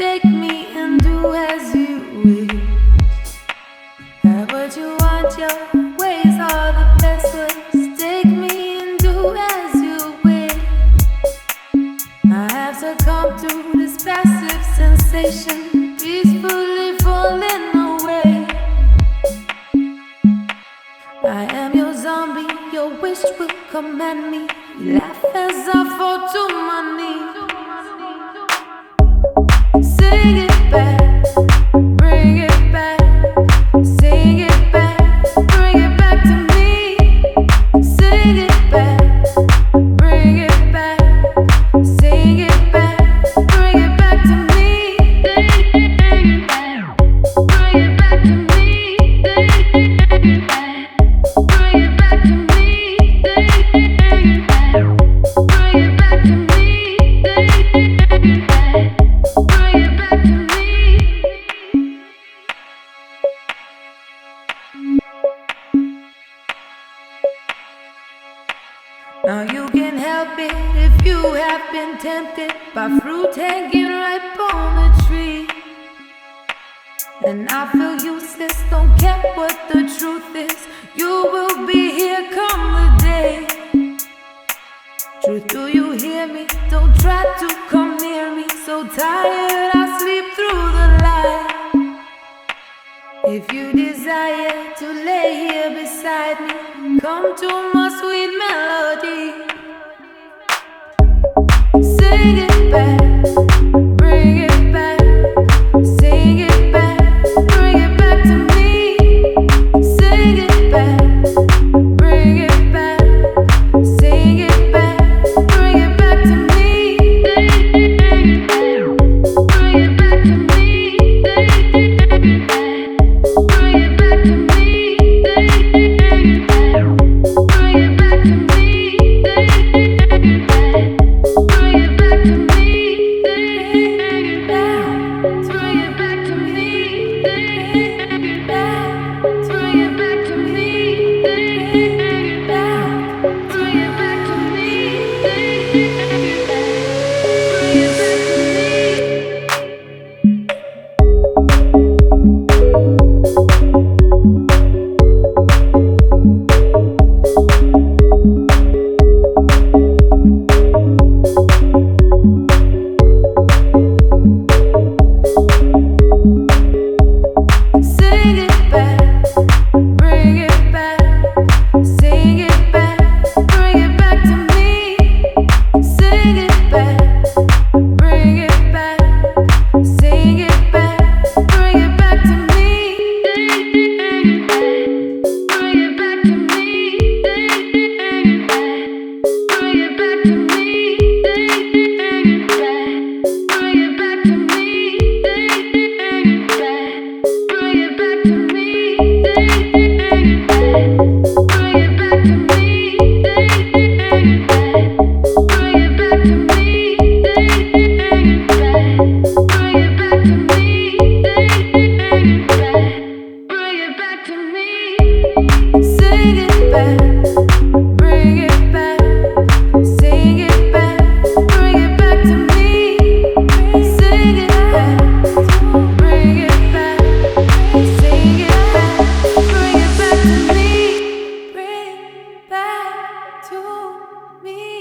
Take me and do as you will. Have what you want, your ways are the best ways. Take me and do as you will. I have succumbed to this passive sensation, peacefully falling away. I am your zombie, your wish will command me. Laugh as I fall to my knees. Sing it back. Now you can help it if you have been tempted by fruit hanging ripe on the tree. And I feel useless, don't care what the truth is. You will be here come the day. Truth, do you hear me? Don't try to come near me. So tired, I sleep through the light. If you desire to lay here beside me, come to my sweet melody. Sing me.